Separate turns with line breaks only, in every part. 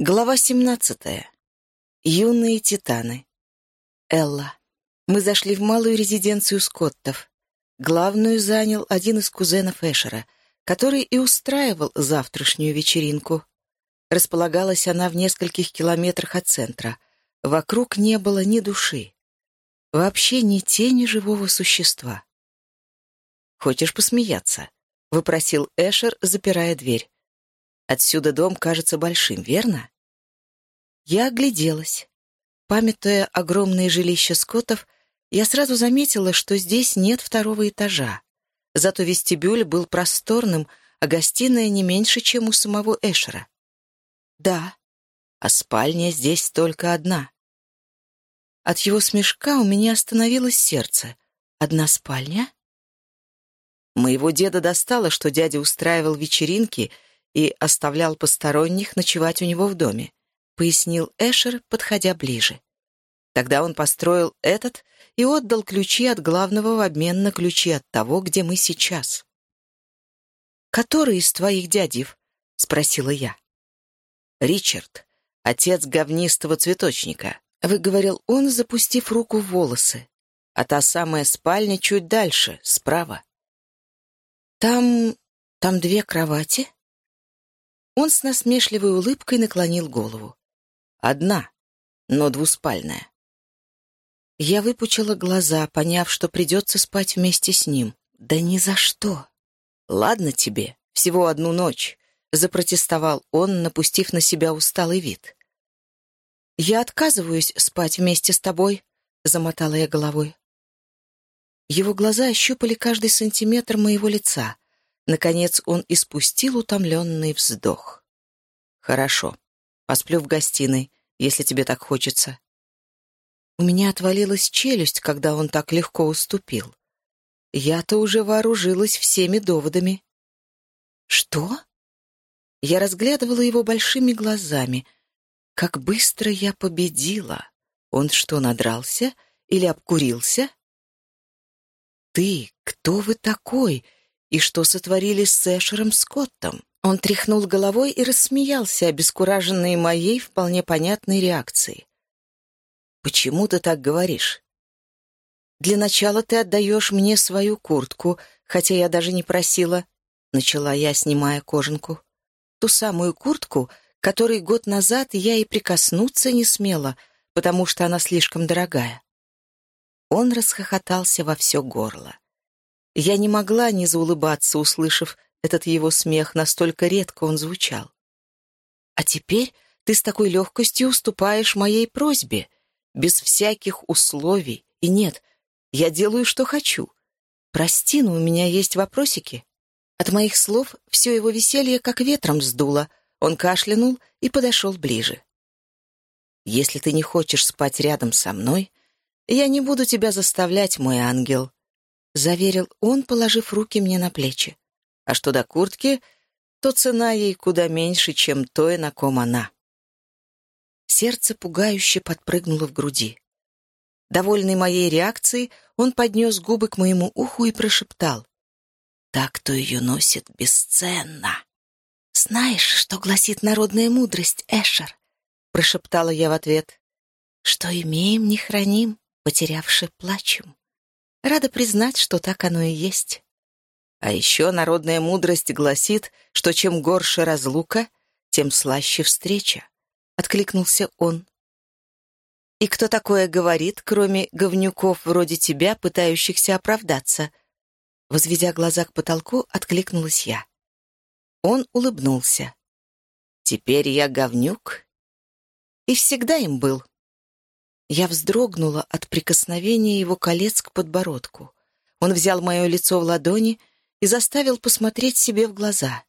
Глава 17. Юные титаны. Элла. Мы зашли в малую резиденцию Скоттов. Главную занял один из кузенов Эшера, который и устраивал завтрашнюю вечеринку. Располагалась она в нескольких километрах от центра. Вокруг не было ни души. Вообще ни тени живого существа. «Хочешь посмеяться?» — выпросил Эшер, запирая дверь. Отсюда дом кажется большим, верно? Я огляделась. Памятуя огромное жилище скотов, я сразу заметила, что здесь нет второго этажа. Зато вестибюль был просторным, а гостиная не меньше, чем у самого Эшера. Да, а спальня здесь только одна. От его смешка у меня остановилось сердце. Одна спальня? Моего деда достало, что дядя устраивал вечеринки — и оставлял посторонних ночевать у него в доме», — пояснил Эшер, подходя ближе. Тогда он построил этот и отдал ключи от главного в обмен на ключи от того, где мы сейчас. «Который из твоих дядев?» — спросила я. «Ричард, отец говнистого цветочника», — выговорил он, запустив руку в волосы. «А та самая спальня чуть дальше, справа». «Там... там две кровати?» Он с насмешливой улыбкой наклонил голову. «Одна, но двуспальная». Я выпучила глаза, поняв, что придется спать вместе с ним. «Да ни за что!» «Ладно тебе, всего одну ночь», — запротестовал он, напустив на себя усталый вид. «Я отказываюсь спать вместе с тобой», — замотала я головой. Его глаза ощупали каждый сантиметр моего лица. Наконец он испустил утомленный вздох. «Хорошо. Посплю в гостиной, если тебе так хочется». У меня отвалилась челюсть, когда он так легко уступил. Я-то уже вооружилась всеми доводами. «Что?» Я разглядывала его большими глазами. Как быстро я победила! Он что, надрался или обкурился? «Ты, кто вы такой?» И что сотворили с Эшером Скоттом? Он тряхнул головой и рассмеялся, обескураженный моей вполне понятной реакцией. «Почему ты так говоришь?» «Для начала ты отдаешь мне свою куртку, хотя я даже не просила», — начала я, снимая кожанку. «Ту самую куртку, которой год назад я и прикоснуться не смела, потому что она слишком дорогая». Он расхохотался во все горло. Я не могла не заулыбаться, услышав этот его смех, настолько редко он звучал. «А теперь ты с такой легкостью уступаешь моей просьбе, без всяких условий. И нет, я делаю, что хочу. Прости, но у меня есть вопросики». От моих слов все его веселье как ветром сдуло. Он кашлянул и подошел ближе. «Если ты не хочешь спать рядом со мной, я не буду тебя заставлять, мой ангел», — заверил он, положив руки мне на плечи. «А что до куртки, то цена ей куда меньше, чем той, на ком она». Сердце пугающе подпрыгнуло в груди. Довольный моей реакцией, он поднес губы к моему уху и прошептал. «Так, кто ее носит, бесценно!» «Знаешь, что гласит народная мудрость, Эшер?» — прошептала я в ответ. «Что имеем, не храним, потерявши плачем». Рада признать, что так оно и есть. А еще народная мудрость гласит, что чем горше разлука, тем слаще встреча. Откликнулся он. И кто такое говорит, кроме говнюков вроде тебя, пытающихся оправдаться? Возведя глаза к потолку, откликнулась я. Он улыбнулся. Теперь я говнюк? И всегда им был. Я вздрогнула от прикосновения его колец к подбородку. Он взял мое лицо в ладони и заставил посмотреть себе в глаза.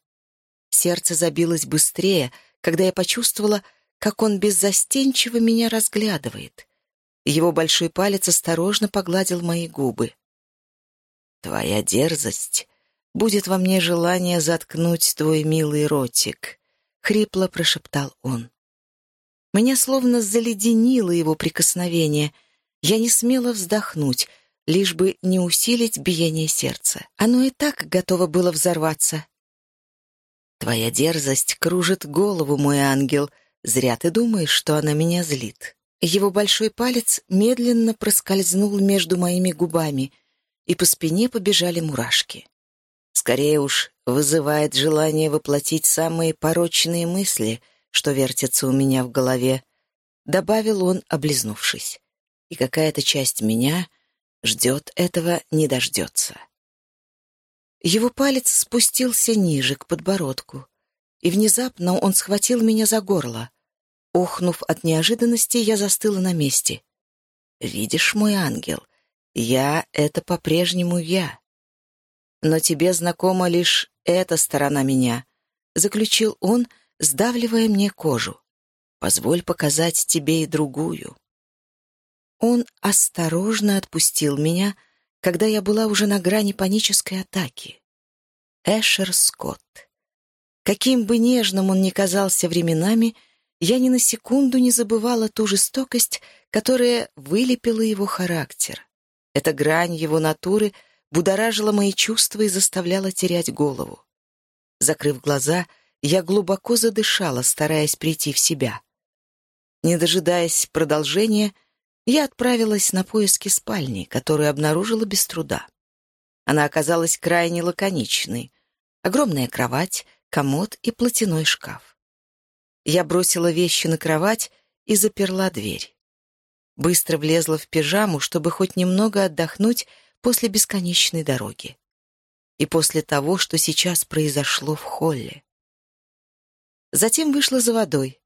Сердце забилось быстрее, когда я почувствовала, как он беззастенчиво меня разглядывает. Его большой палец осторожно погладил мои губы. «Твоя дерзость будет во мне желание заткнуть твой милый ротик», — хрипло прошептал он. Меня словно заледенило его прикосновение. Я не смела вздохнуть, лишь бы не усилить биение сердца. Оно и так готово было взорваться. «Твоя дерзость кружит голову, мой ангел», — Зря ты думаешь, что она меня злит. Его большой палец медленно проскользнул между моими губами, и по спине побежали мурашки. Скорее уж, вызывает желание воплотить самые порочные мысли, что вертятся у меня в голове, добавил он, облизнувшись. И какая-то часть меня ждет этого, не дождется. Его палец спустился ниже, к подбородку, и внезапно он схватил меня за горло. Охнув от неожиданности, я застыла на месте. «Видишь, мой ангел, я — это по-прежнему я. Но тебе знакома лишь эта сторона меня», — заключил он, сдавливая мне кожу. «Позволь показать тебе и другую». Он осторожно отпустил меня, когда я была уже на грани панической атаки. Эшер Скотт. Каким бы нежным он ни казался временами, я ни на секунду не забывала ту жестокость, которая вылепила его характер. Эта грань его натуры будоражила мои чувства и заставляла терять голову. Закрыв глаза, я глубоко задышала, стараясь прийти в себя. Не дожидаясь продолжения, я отправилась на поиски спальни, которую обнаружила без труда. Она оказалась крайне лаконичной. Огромная кровать, комод и платяной шкаф. Я бросила вещи на кровать и заперла дверь. Быстро влезла в пижаму, чтобы хоть немного отдохнуть после бесконечной дороги. И после того, что сейчас произошло в холле. Затем вышла за водой.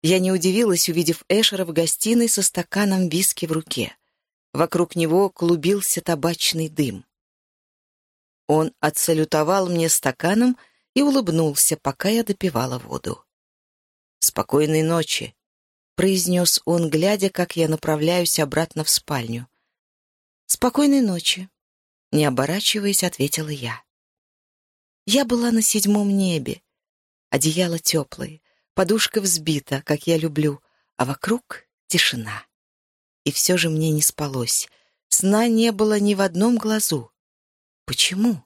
Я не удивилась, увидев Эшера в гостиной со стаканом виски в руке. Вокруг него клубился табачный дым. Он отсалютовал мне стаканом и улыбнулся, пока я допивала воду. «Спокойной ночи», — произнес он, глядя, как я направляюсь обратно в спальню. «Спокойной ночи», — не оборачиваясь, ответила я. Я была на седьмом небе. Одеяло теплое, подушка взбита, как я люблю, а вокруг тишина. И все же мне не спалось. Сна не было ни в одном глазу. Почему?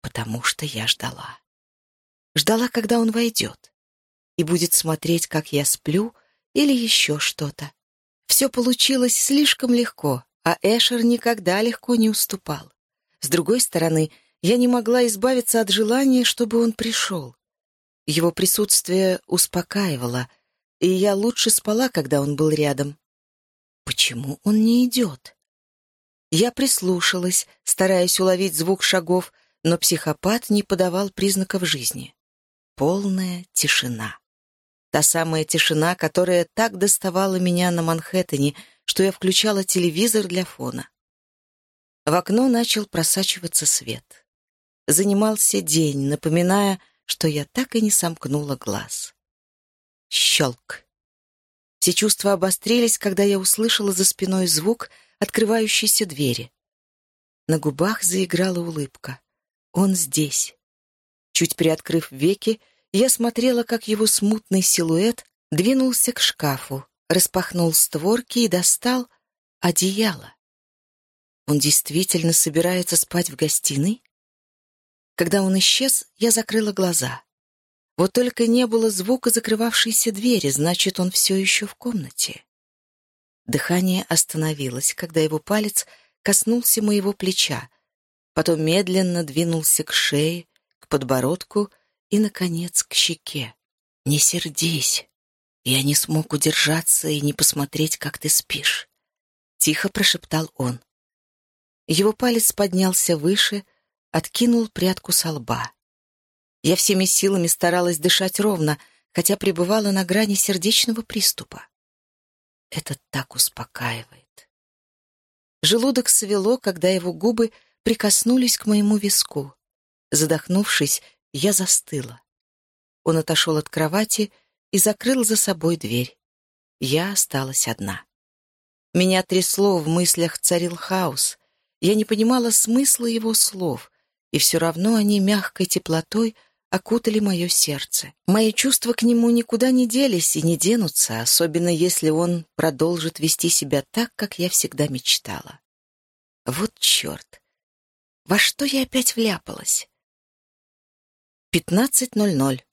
Потому что я ждала. Ждала, когда он войдет. И будет смотреть, как я сплю, или еще что-то. Все получилось слишком легко, а Эшер никогда легко не уступал. С другой стороны, я не могла избавиться от желания, чтобы он пришел. Его присутствие успокаивало, и я лучше спала, когда он был рядом. Почему он не идет? Я прислушалась, стараясь уловить звук шагов, но психопат не подавал признаков жизни. Полная тишина. Та самая тишина, которая так доставала меня на Манхэттене, что я включала телевизор для фона. В окно начал просачиваться свет. Занимался день, напоминая, что я так и не сомкнула глаз. Щелк. Все чувства обострились, когда я услышала за спиной звук открывающейся двери. На губах заиграла улыбка. Он здесь. Чуть приоткрыв веки, я смотрела, как его смутный силуэт двинулся к шкафу, распахнул створки и достал одеяло. Он действительно собирается спать в гостиной? Когда он исчез, я закрыла глаза. Вот только не было звука закрывавшейся двери, значит, он все еще в комнате. Дыхание остановилось, когда его палец коснулся моего плеча, потом медленно двинулся к шее, к подбородку и, наконец, к щеке. «Не сердись. Я не смог удержаться и не посмотреть, как ты спишь», — тихо прошептал он. Его палец поднялся выше, откинул прядку со лба. Я всеми силами старалась дышать ровно, хотя пребывала на грани сердечного приступа. Это так успокаивает. Желудок свело, когда его губы прикоснулись к моему виску. Задохнувшись, я застыла. Он отошел от кровати и закрыл за собой дверь. Я осталась одна. Меня трясло, в мыслях царил хаос. Я не понимала смысла его слов, и все равно они мягкой теплотой окутали мое сердце. Мои чувства к нему никуда не делись и не денутся, особенно если он продолжит вести себя так, как я всегда мечтала. Вот черт! Во что я опять вляпалась? Пятнадцать ноль ноль.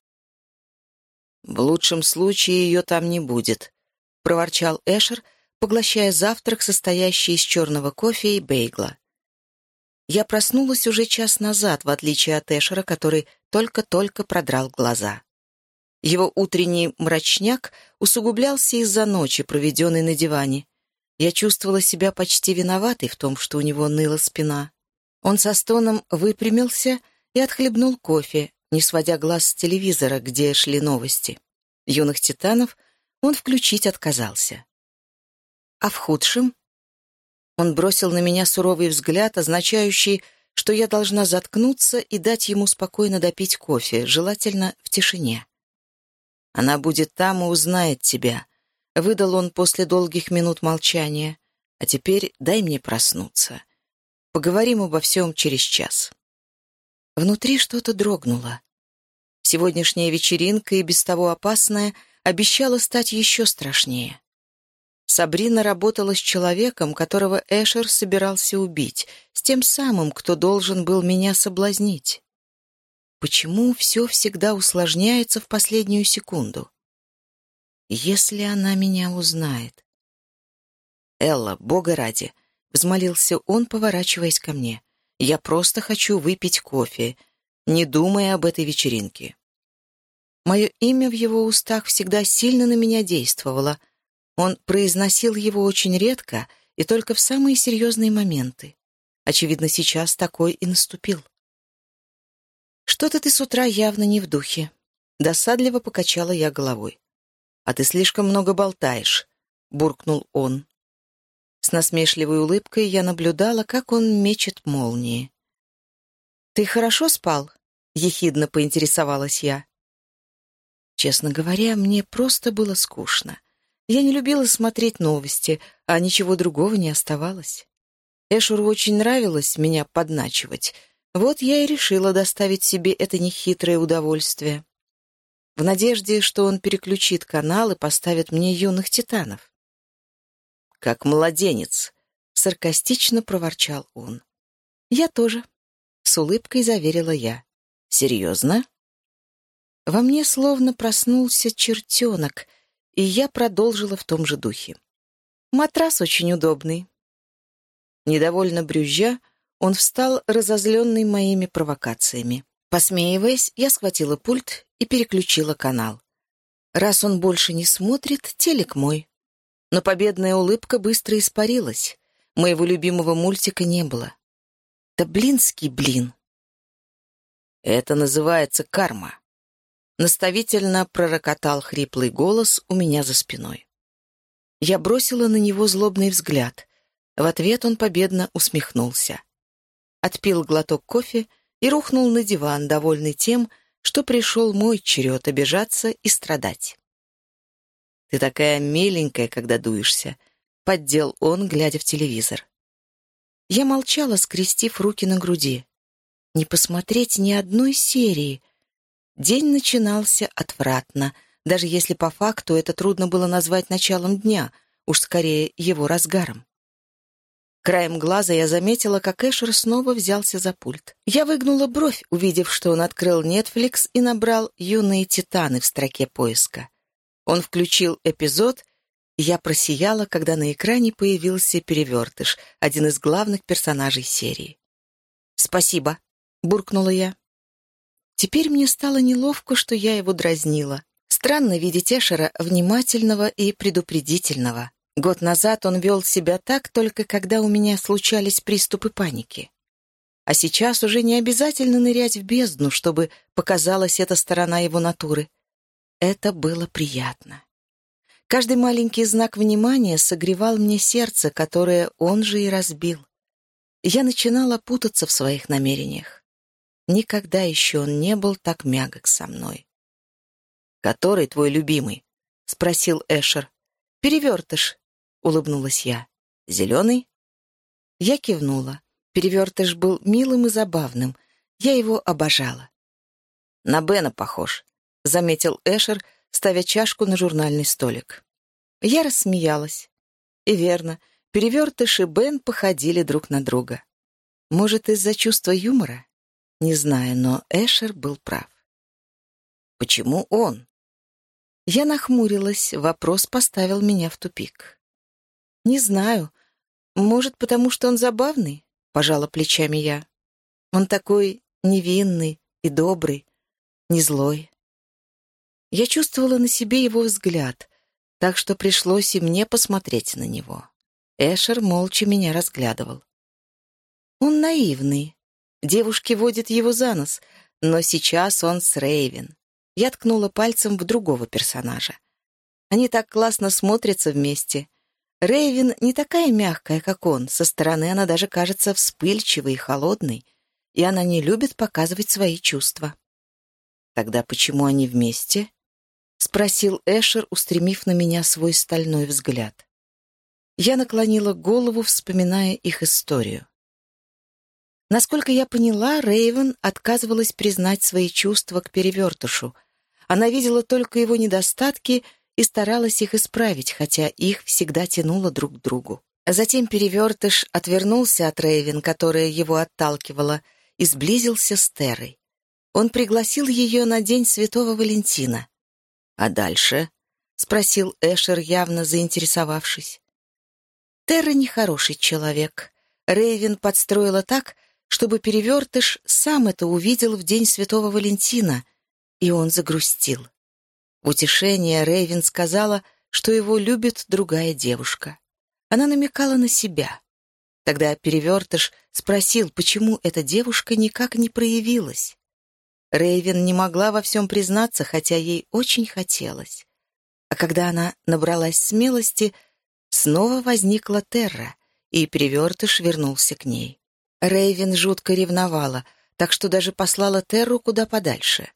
«В лучшем случае ее там не будет», — проворчал Эшер, поглощая завтрак, состоящий из черного кофе и бейгла. Я проснулась уже час назад, в отличие от Эшера, который только-только продрал глаза. Его утренний мрачняк усугублялся из-за ночи, проведенной на диване. Я чувствовала себя почти виноватой в том, что у него ныла спина. Он со стоном выпрямился и отхлебнул кофе, не сводя глаз с телевизора, где шли новости. Юных титанов он включить отказался. А в худшем? Он бросил на меня суровый взгляд, означающий, что я должна заткнуться и дать ему спокойно допить кофе, желательно в тишине. «Она будет там и узнает тебя», — выдал он после долгих минут молчания. «А теперь дай мне проснуться. Поговорим обо всем через час». Внутри что-то дрогнуло. Сегодняшняя вечеринка, и без того опасная, обещала стать еще страшнее. Сабрина работала с человеком, которого Эшер собирался убить, с тем самым, кто должен был меня соблазнить. Почему все всегда усложняется в последнюю секунду? Если она меня узнает. «Элла, бога ради!» — взмолился он, поворачиваясь ко мне. «Я просто хочу выпить кофе, не думая об этой вечеринке». Мое имя в его устах всегда сильно на меня действовало — он произносил его очень редко и только в самые серьезные моменты. Очевидно, сейчас такой и наступил. «Что-то ты с утра явно не в духе». Досадливо покачала я головой. «А ты слишком много болтаешь», — буркнул он. С насмешливой улыбкой я наблюдала, как он мечет молнии. «Ты хорошо спал?» — ехидно поинтересовалась я. Честно говоря, мне просто было скучно. Я не любила смотреть новости, а ничего другого не оставалось. Эшуру очень нравилось меня подначивать. Вот я и решила доставить себе это нехитрое удовольствие. В надежде, что он переключит канал и поставит мне юных титанов. «Как младенец!» — саркастично проворчал он. «Я тоже», — с улыбкой заверила я. «Серьезно?» Во мне словно проснулся чертенок — и я продолжила в том же духе. Матрас очень удобный. Недовольно брюзжа, он встал, разозленный моими провокациями. Посмеиваясь, я схватила пульт и переключила канал. Раз он больше не смотрит, телек мой. Но победная улыбка быстро испарилась. Моего любимого мультика не было. Да блинский блин. Это называется карма. Наставительно пророкотал хриплый голос у меня за спиной. Я бросила на него злобный взгляд. В ответ он победно усмехнулся. Отпил глоток кофе и рухнул на диван, довольный тем, что пришел мой черед обижаться и страдать. «Ты такая миленькая, когда дуешься», — поддел он, глядя в телевизор. Я молчала, скрестив руки на груди. Не посмотреть ни одной серии, День начинался отвратно, даже если по факту это трудно было назвать началом дня, уж скорее его разгаром. Краем глаза я заметила, как Эшер снова взялся за пульт. Я выгнула бровь, увидев, что он открыл Netflix и набрал «Юные титаны» в строке поиска. Он включил эпизод, и я просияла, когда на экране появился перевертыш, один из главных персонажей серии. «Спасибо», — буркнула я. Теперь мне стало неловко, что я его дразнила. Странно видеть Эшера внимательного и предупредительного. Год назад он вел себя так, только когда у меня случались приступы паники. А сейчас уже не обязательно нырять в бездну, чтобы показалась эта сторона его натуры. Это было приятно. Каждый маленький знак внимания согревал мне сердце, которое он же и разбил. Я начинала путаться в своих намерениях. Никогда еще он не был так мягок со мной. «Который твой любимый?» — спросил Эшер. «Перевертыш», — улыбнулась я. «Зеленый?» Я кивнула. Перевертыш был милым и забавным. Я его обожала. «На Бена похож», — заметил Эшер, ставя чашку на журнальный столик. Я рассмеялась. И верно, Перевертыш и Бен походили друг на друга. Может, из-за чувства юмора? Не знаю, но Эшер был прав. Почему он? Я нахмурилась, вопрос поставил меня в тупик. «Не знаю. Может, потому что он забавный?» — пожала плечами я. «Он такой невинный и добрый, не злой». Я чувствовала на себе его взгляд, так что пришлось и мне посмотреть на него. Эшер молча меня разглядывал. Он наивный. Девушки водят его за нос, но сейчас он с Рейвен. Я ткнула пальцем в другого персонажа. Они так классно смотрятся вместе. Рейвен не такая мягкая, как он. Со стороны она даже кажется вспыльчивой и холодной, и она не любит показывать свои чувства. Тогда почему они вместе? — спросил Эшер, устремив на меня свой стальной взгляд. Я наклонила голову, вспоминая их историю. Насколько я поняла, Рейвен отказывалась признать свои чувства к перевертышу. Она видела только его недостатки и старалась их исправить, хотя их всегда тянуло друг к другу. Затем перевертыш отвернулся от Рейвен, которая его отталкивала, и сблизился с Терой. Он пригласил ее на День Святого Валентина. «А дальше?» — спросил Эшер, явно заинтересовавшись. Терра нехороший человек. Рейвен подстроила так, чтобы перевертыш сам это увидел в день Святого Валентина, и он загрустил. В утешение Рейвен сказала, что его любит другая девушка. Она намекала на себя. Тогда перевертыш спросил, почему эта девушка никак не проявилась. Рейвен не могла во всем признаться, хотя ей очень хотелось. А когда она набралась смелости, снова возникла Терра, и перевертыш вернулся к ней. Рейвен жутко ревновала, так что даже послала Терру куда подальше.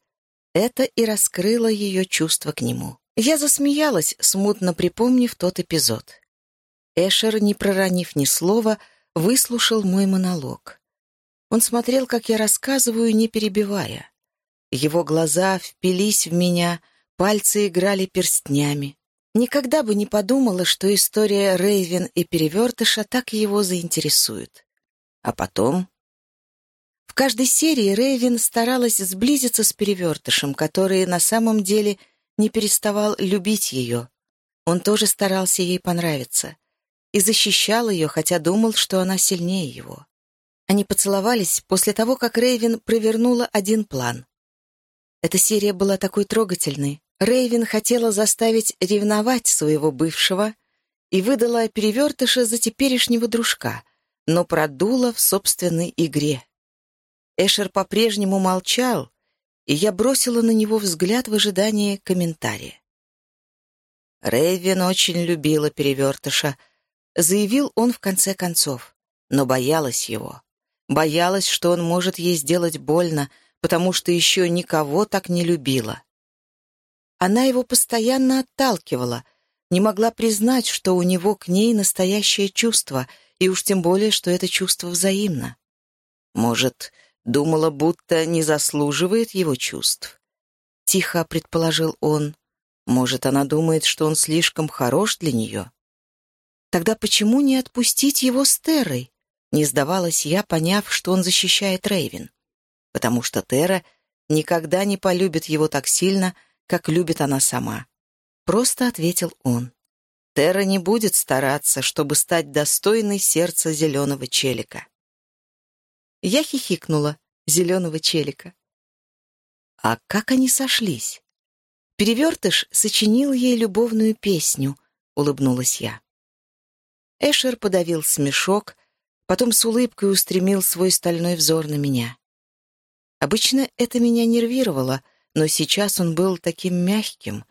Это и раскрыло ее чувство к нему. Я засмеялась, смутно припомнив тот эпизод. Эшер, не проронив ни слова, выслушал мой монолог. Он смотрел, как я рассказываю, не перебивая. Его глаза впились в меня, пальцы играли перстнями. Никогда бы не подумала, что история Рейвен и Перевертыша так его заинтересует. А потом... В каждой серии Рейвен старалась сблизиться с Перевертышем, который на самом деле не переставал любить ее. Он тоже старался ей понравиться. И защищал ее, хотя думал, что она сильнее его. Они поцеловались после того, как Рейвен провернула один план. Эта серия была такой трогательной. Рейвен хотела заставить ревновать своего бывшего и выдала перевертыша за теперешнего дружка, но продула в собственной игре. Эшер по-прежнему молчал, и я бросила на него взгляд в ожидании комментария. Рейвен очень любила перевертыша, заявил он в конце концов, но боялась его. Боялась, что он может ей сделать больно, потому что еще никого так не любила. Она его постоянно отталкивала, не могла признать, что у него к ней настоящее чувство, и уж тем более, что это чувство взаимно. Может, думала, будто не заслуживает его чувств. Тихо предположил он. Может, она думает, что он слишком хорош для нее? Тогда почему не отпустить его с Террой? Не сдавалась я, поняв, что он защищает Рейвен потому что Тера никогда не полюбит его так сильно, как любит она сама. Просто ответил он. Тера не будет стараться, чтобы стать достойной сердца зеленого челика. Я хихикнула, зеленого челика. А как они сошлись? Перевертыш сочинил ей любовную песню, улыбнулась я. Эшер подавил смешок, потом с улыбкой устремил свой стальной взор на меня. Обычно это меня нервировало, но сейчас он был таким мягким.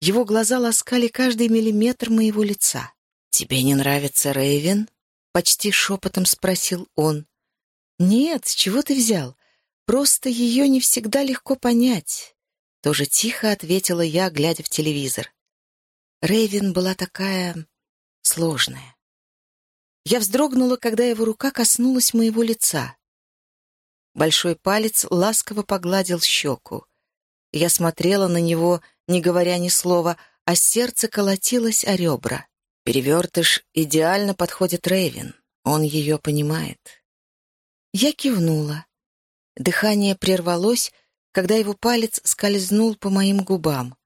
Его глаза ласкали каждый миллиметр моего лица. «Тебе не нравится Рейвен?» — почти шепотом спросил он. «Нет, с чего ты взял? Просто ее не всегда легко понять». Тоже тихо ответила я, глядя в телевизор. Рейвен была такая... сложная. Я вздрогнула, когда его рука коснулась моего лица. Большой палец ласково погладил щеку. Я смотрела на него, не говоря ни слова, а сердце колотилось о ребра. Перевертыш идеально подходит Рейвен. Он ее понимает. Я кивнула. Дыхание прервалось, когда его палец скользнул по моим губам.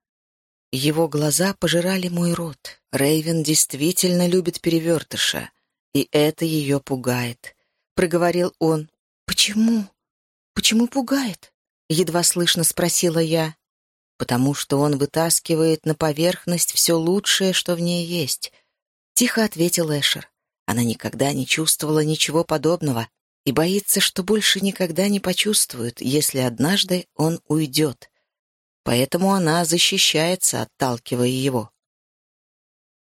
Его глаза пожирали мой рот. Рейвен действительно любит перевертыша, и это ее пугает. Проговорил он. «Почему? Почему пугает?» Едва слышно спросила я. «Потому что он вытаскивает на поверхность все лучшее, что в ней есть», — тихо ответил Эшер. Она никогда не чувствовала ничего подобного и боится, что больше никогда не почувствует, если однажды он уйдет. Поэтому она защищается, отталкивая его.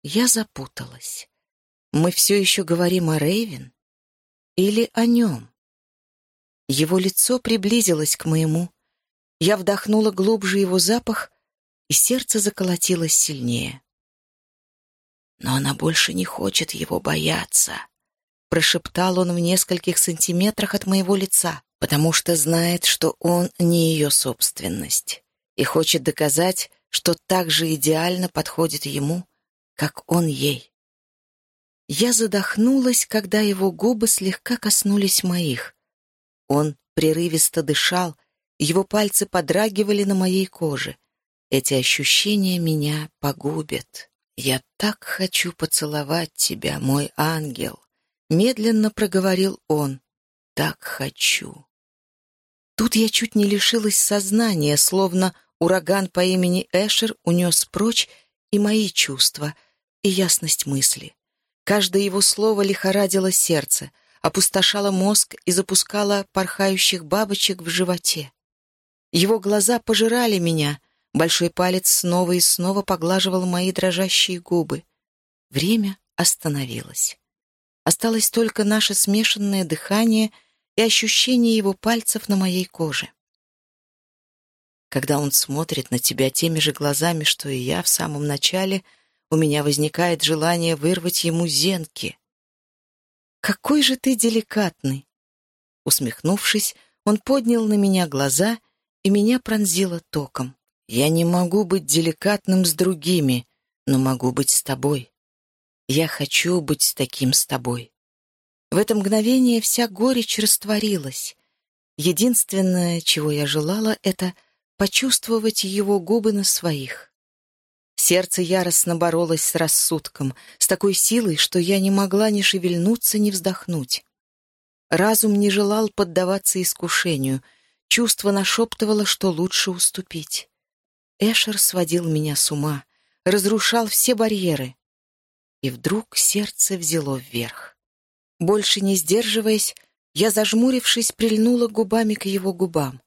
Я запуталась. Мы все еще говорим о Рейвен? Или о нем? Его лицо приблизилось к моему. Я вдохнула глубже его запах, и сердце заколотилось сильнее. Но она больше не хочет его бояться, прошептал он в нескольких сантиметрах от моего лица, потому что знает, что он не ее собственность, и хочет доказать, что так же идеально подходит ему, как он ей. Я задохнулась, когда его губы слегка коснулись моих. Он прерывисто дышал, его пальцы подрагивали на моей коже. Эти ощущения меня погубят. «Я так хочу поцеловать тебя, мой ангел!» Медленно проговорил он. «Так хочу!» Тут я чуть не лишилась сознания, словно ураган по имени Эшер унес прочь и мои чувства, и ясность мысли. Каждое его слово лихорадило сердце, опустошало мозг и запускало порхающих бабочек в животе. Его глаза пожирали меня, большой палец снова и снова поглаживал мои дрожащие губы. Время остановилось. Осталось только наше смешанное дыхание и ощущение его пальцев на моей коже. Когда он смотрит на тебя теми же глазами, что и я в самом начале, у меня возникает желание вырвать ему зенки. «Какой же ты деликатный!» Усмехнувшись, он поднял на меня глаза, и меня пронзило током. «Я не могу быть деликатным с другими, но могу быть с тобой. Я хочу быть таким с тобой». В это мгновение вся горечь растворилась. Единственное, чего я желала, это почувствовать его губы на своих. Сердце яростно боролось с рассудком, с такой силой, что я не могла ни шевельнуться, ни вздохнуть. Разум не желал поддаваться искушению, чувство нашептывало, что лучше уступить. Эшер сводил меня с ума, разрушал все барьеры. И вдруг сердце взяло вверх. Больше не сдерживаясь, я, зажмурившись, прильнула губами к его губам.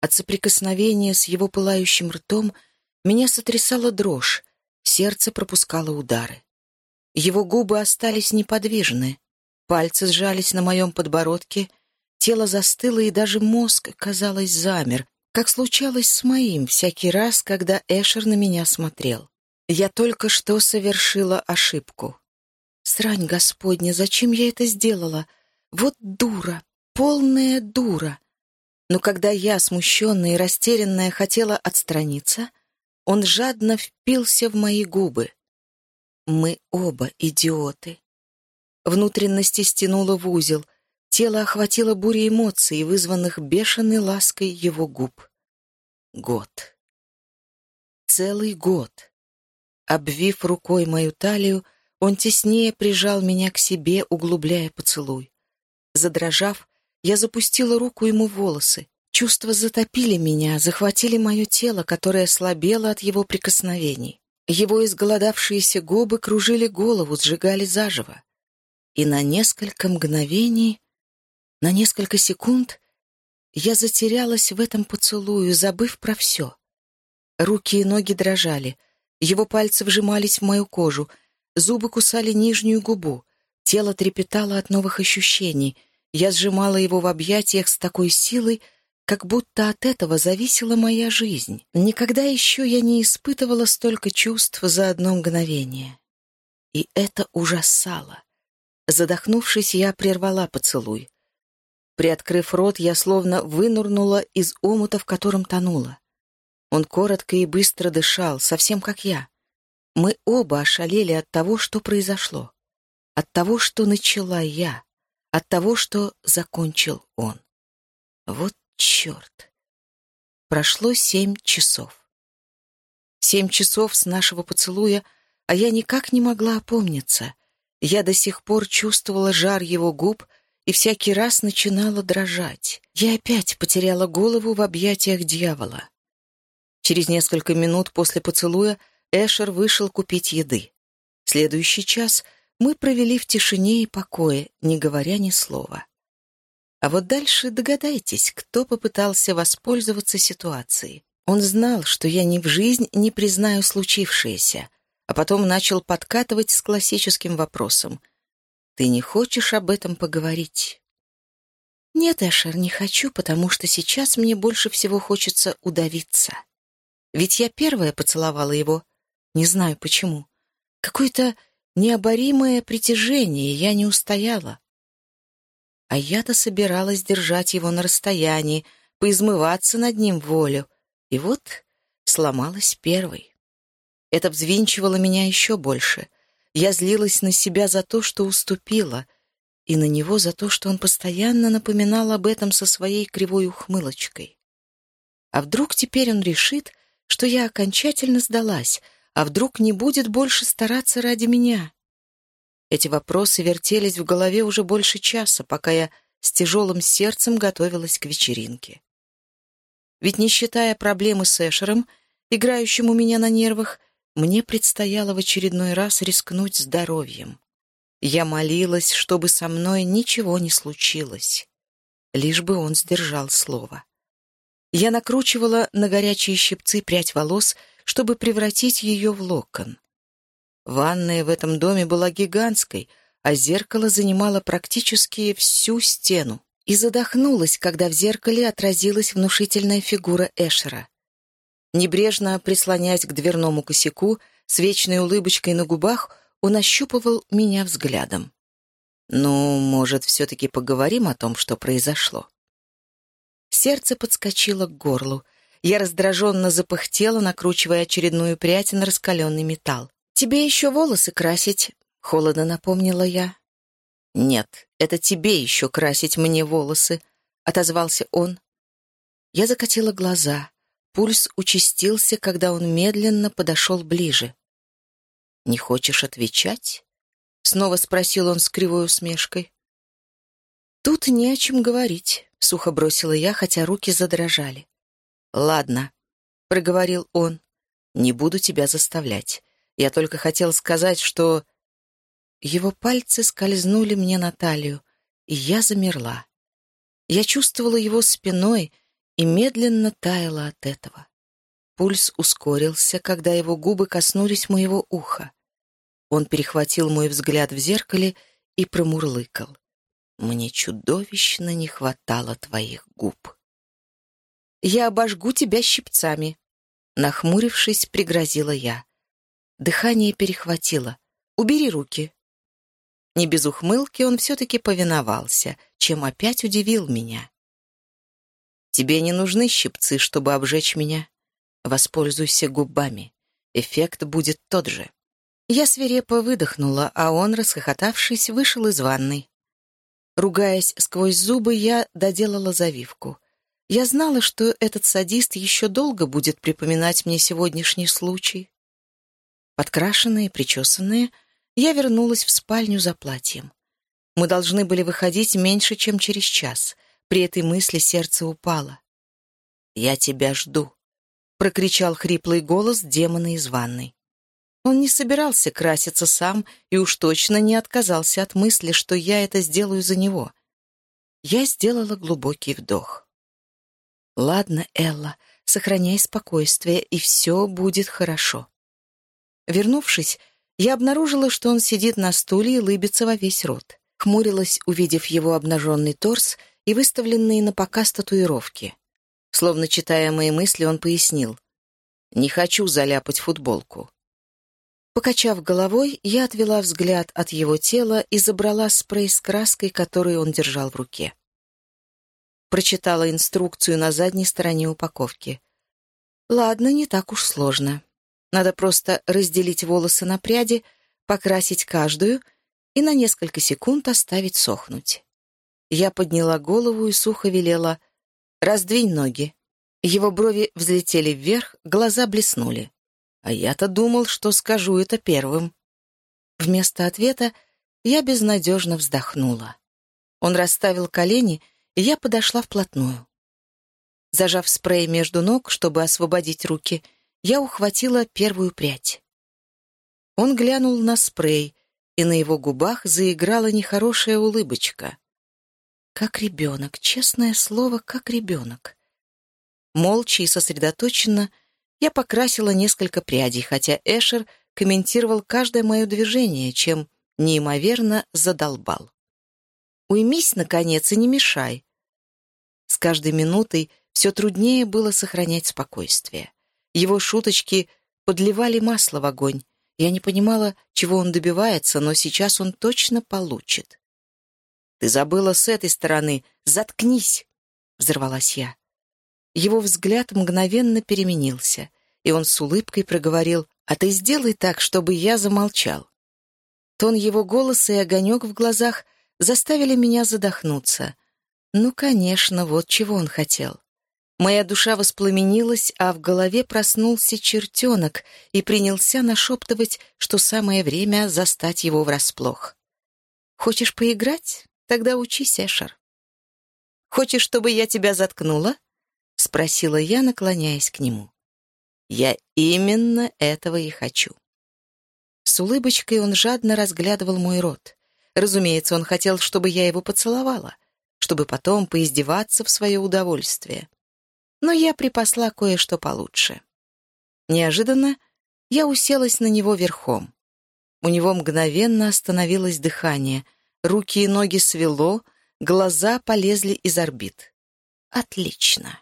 От соприкосновения с его пылающим ртом — меня сотрясала дрожь, сердце пропускало удары. Его губы остались неподвижны, пальцы сжались на моем подбородке, тело застыло, и даже мозг, казалось, замер, как случалось с моим всякий раз, когда Эшер на меня смотрел. Я только что совершила ошибку. Срань Господня, зачем я это сделала? Вот дура, полная дура. Но когда я, смущенная и растерянная, хотела отстраниться, он жадно впился в мои губы. Мы оба идиоты. Внутренности стянуло в узел, тело охватило буря эмоций, вызванных бешеной лаской его губ. Год. Целый год. Обвив рукой мою талию, он теснее прижал меня к себе, углубляя поцелуй. Задрожав, я запустила руку ему в волосы. Чувства затопили меня, захватили мое тело, которое слабело от его прикосновений. Его изголодавшиеся губы кружили голову, сжигали заживо. И на несколько мгновений, на несколько секунд я затерялась в этом поцелую, забыв про все. Руки и ноги дрожали, его пальцы вжимались в мою кожу, зубы кусали нижнюю губу, тело трепетало от новых ощущений. Я сжимала его в объятиях с такой силой, как будто от этого зависела моя жизнь. Никогда еще я не испытывала столько чувств за одно мгновение. И это ужасало. Задохнувшись, я прервала поцелуй. Приоткрыв рот, я словно вынурнула из омута, в котором тонула. Он коротко и быстро дышал, совсем как я. Мы оба ошалели от того, что произошло. От того, что начала я. От того, что закончил он. Вот Черт! Прошло семь часов. Семь часов с нашего поцелуя, а я никак не могла опомниться. Я до сих пор чувствовала жар его губ и всякий раз начинала дрожать. Я опять потеряла голову в объятиях дьявола. Через несколько минут после поцелуя Эшер вышел купить еды. Следующий час мы провели в тишине и покое, не говоря ни слова. А вот дальше догадайтесь, кто попытался воспользоваться ситуацией. Он знал, что я ни в жизнь не признаю случившееся, а потом начал подкатывать с классическим вопросом. «Ты не хочешь об этом поговорить?» «Нет, Эшер, не хочу, потому что сейчас мне больше всего хочется удавиться. Ведь я первая поцеловала его. Не знаю почему. Какое-то необоримое притяжение, я не устояла. А я-то собиралась держать его на расстоянии, поизмываться над ним волю, и вот сломалась первой. Это взвинчивало меня еще больше. Я злилась на себя за то, что уступила, и на него за то, что он постоянно напоминал об этом со своей кривой ухмылочкой. А вдруг теперь он решит, что я окончательно сдалась, а вдруг не будет больше стараться ради меня? Эти вопросы вертелись в голове уже больше часа, пока я с тяжелым сердцем готовилась к вечеринке. Ведь не считая проблемы с Эшером, играющим у меня на нервах, мне предстояло в очередной раз рискнуть здоровьем. Я молилась, чтобы со мной ничего не случилось, лишь бы он сдержал слово. Я накручивала на горячие щипцы прядь волос, чтобы превратить ее в локон. Ванная в этом доме была гигантской, а зеркало занимало практически всю стену и задохнулась, когда в зеркале отразилась внушительная фигура Эшера. Небрежно прислоняясь к дверному косяку, с вечной улыбочкой на губах, он ощупывал меня взглядом. «Ну, может, все-таки поговорим о том, что произошло?» Сердце подскочило к горлу. Я раздраженно запыхтела, накручивая очередную прядь на раскаленный металл. «Тебе еще волосы красить», — холодно напомнила я. «Нет, это тебе еще красить мне волосы», — отозвался он. Я закатила глаза. Пульс участился, когда он медленно подошел ближе. «Не хочешь отвечать?» — снова спросил он с кривой усмешкой. «Тут не о чем говорить», — сухо бросила я, хотя руки задрожали. «Ладно», — проговорил он, — «не буду тебя заставлять. Я только хотел сказать, что его пальцы скользнули мне на талию, и я замерла. Я чувствовала его спиной и медленно таяла от этого. Пульс ускорился, когда его губы коснулись моего уха. Он перехватил мой взгляд в зеркале и промурлыкал. «Мне чудовищно не хватало твоих губ». «Я обожгу тебя щипцами», — нахмурившись, пригрозила я. Дыхание перехватило. «Убери руки». Не без ухмылки он все-таки повиновался, чем опять удивил меня. «Тебе не нужны щипцы, чтобы обжечь меня. Воспользуйся губами. Эффект будет тот же». Я свирепо выдохнула, а он, расхохотавшись, вышел из ванной. Ругаясь сквозь зубы, я доделала завивку. Я знала, что этот садист еще долго будет припоминать мне сегодняшний случай. Подкрашенная причесанная — я вернулась в спальню за платьем. Мы должны были выходить меньше, чем через час. При этой мысли сердце упало. «Я тебя жду», — прокричал хриплый голос демона из ванной. Он не собирался краситься сам и уж точно не отказался от мысли, что я это сделаю за него. Я сделала глубокий вдох. «Ладно, Элла, сохраняй спокойствие, и все будет хорошо». Вернувшись, я обнаружила, что он сидит на стуле и лыбится во весь рот. Хмурилась, увидев его обнаженный торс и выставленные на показ татуировки. Словно читая мои мысли, он пояснил. «Не хочу заляпать футболку». Покачав головой, я отвела взгляд от его тела и забрала спрей с краской, который он держал в руке. Прочитала инструкцию на задней стороне упаковки. «Ладно, не так уж сложно. Надо просто разделить волосы на пряди, покрасить каждую и на несколько секунд оставить сохнуть. Я подняла голову и сухо велела «Раздвинь ноги». Его брови взлетели вверх, глаза блеснули. А я-то думал, что скажу это первым. Вместо ответа я безнадежно вздохнула. Он расставил колени, и я подошла вплотную. Зажав спрей между ног, чтобы освободить руки, я ухватила первую прядь. Он глянул на спрей, и на его губах заиграла нехорошая улыбочка. Как ребенок, честное слово, как ребенок. Молча и сосредоточенно я покрасила несколько прядей, хотя Эшер комментировал каждое мое движение, чем неимоверно задолбал. «Уймись, наконец, и не мешай». С каждой минутой все труднее было сохранять спокойствие. Его шуточки подливали масло в огонь. Я не понимала, чего он добивается, но сейчас он точно получит. «Ты забыла с этой стороны. Заткнись!» — взорвалась я. Его взгляд мгновенно переменился, и он с улыбкой проговорил, «А ты сделай так, чтобы я замолчал». Тон его голоса и огонек в глазах заставили меня задохнуться. Ну, конечно, вот чего он хотел. Моя душа воспламенилась, а в голове проснулся чертенок и принялся нашептывать, что самое время застать его врасплох. «Хочешь поиграть? Тогда учись, Эшер». «Хочешь, чтобы я тебя заткнула?» — спросила я, наклоняясь к нему. «Я именно этого и хочу». С улыбочкой он жадно разглядывал мой рот. Разумеется, он хотел, чтобы я его поцеловала, чтобы потом поиздеваться в свое удовольствие. Но я припасла кое-что получше. Неожиданно я уселась на него верхом. У него мгновенно остановилось дыхание, руки и ноги свело, глаза полезли из орбит. Отлично.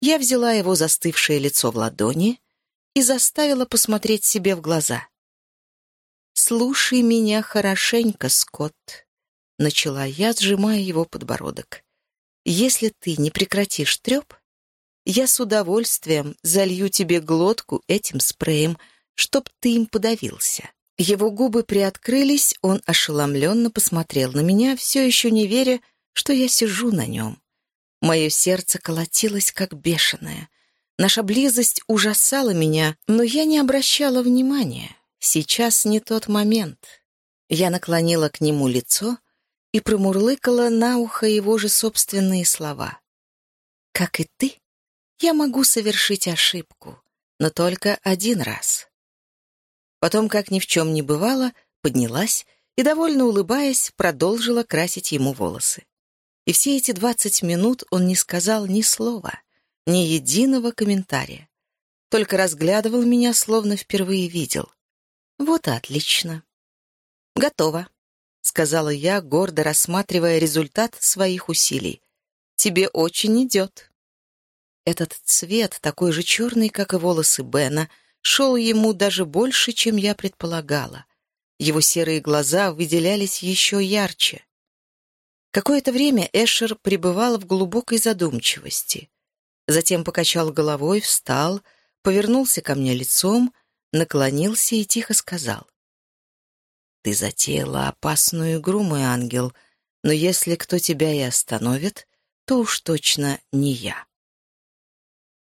Я взяла его застывшее лицо в ладони и заставила посмотреть себе в глаза. «Слушай меня хорошенько, Скотт», — начала я, сжимая его подбородок. «Если ты не прекратишь треп, я с удовольствием залью тебе глотку этим спреем, чтоб ты им подавился». Его губы приоткрылись, он ошеломленно посмотрел на меня, все еще не веря, что я сижу на нем. Мое сердце колотилось, как бешеное. Наша близость ужасала меня, но я не обращала внимания. Сейчас не тот момент. Я наклонила к нему лицо и промурлыкала на ухо его же собственные слова. «Как и ты, я могу совершить ошибку, но только один раз». Потом, как ни в чем не бывало, поднялась и, довольно улыбаясь, продолжила красить ему волосы. И все эти двадцать минут он не сказал ни слова, ни единого комментария. Только разглядывал меня, словно впервые видел. Вот и отлично. «Готово», — сказала я, гордо рассматривая результат своих усилий. «Тебе очень идет». Этот цвет, такой же черный, как и волосы Бена, шел ему даже больше, чем я предполагала. Его серые глаза выделялись еще ярче. Какое-то время Эшер пребывал в глубокой задумчивости. Затем покачал головой, встал, повернулся ко мне лицом, наклонился и тихо сказал. «Ты затеяла опасную игру, мой ангел, но если кто тебя и остановит, то уж точно не я».